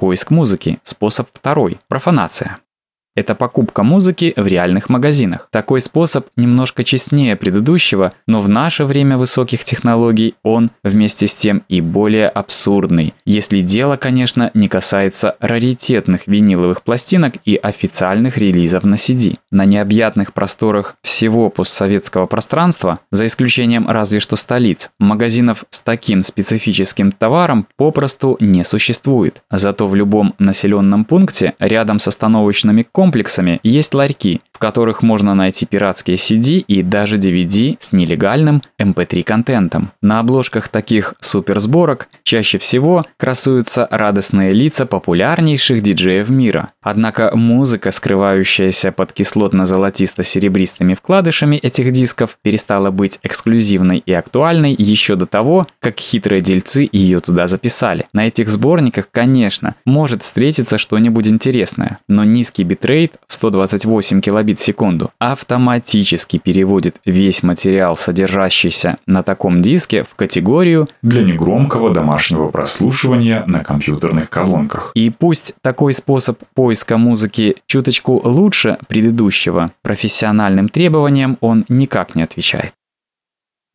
поиск музыки, способ второй – профанация. Это покупка музыки в реальных магазинах. Такой способ немножко честнее предыдущего, но в наше время высоких технологий он вместе с тем и более абсурдный. Если дело, конечно, не касается раритетных виниловых пластинок и официальных релизов на CD. На необъятных просторах всего постсоветского пространства, за исключением разве что столиц, магазинов с таким специфическим товаром попросту не существует. Зато в любом населенном пункте рядом с остановочными комплексами есть ларьки, которых можно найти пиратские CD и даже DVD с нелегальным MP3-контентом. На обложках таких суперсборок чаще всего красуются радостные лица популярнейших диджеев мира. Однако музыка, скрывающаяся под кислотно-золотисто-серебристыми вкладышами этих дисков, перестала быть эксклюзивной и актуальной еще до того, как хитрые дельцы ее туда записали. На этих сборниках, конечно, может встретиться что-нибудь интересное, но низкий битрейт в 128 килобит в секунду автоматически переводит весь материал, содержащийся на таком диске, в категорию для негромкого домашнего прослушивания на компьютерных колонках. И пусть такой способ поиска музыки чуточку лучше предыдущего, профессиональным требованиям он никак не отвечает.